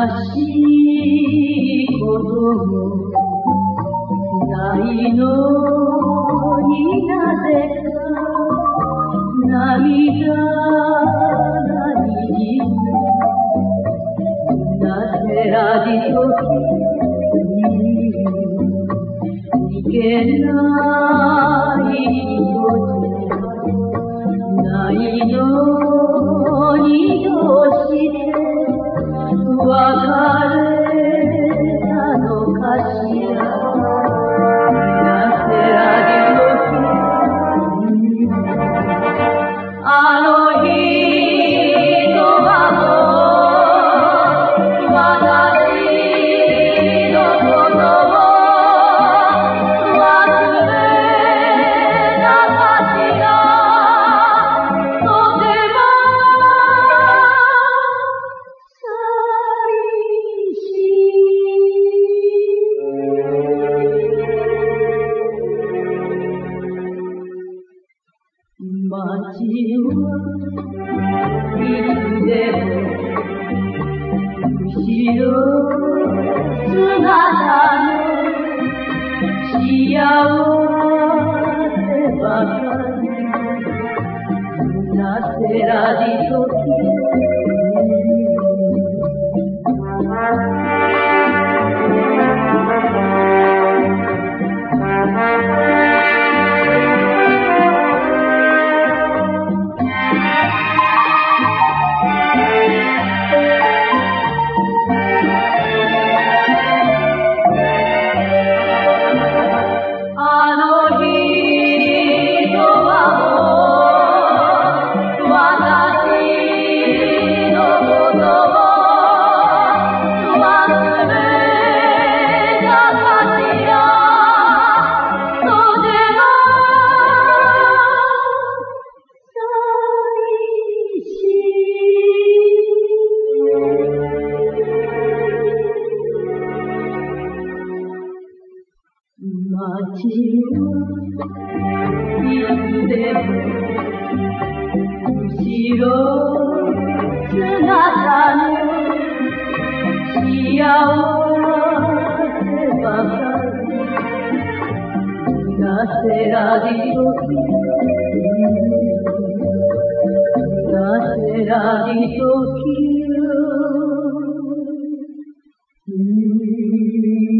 悲しいこともないのになぜか涙がにじむなぜらじときいけない街はいつでも後ろ姿の幸せばかりなせらじと「いつでも後ろ姿の幸せばかり」「なせられる時なせられる時 Mm-hmm.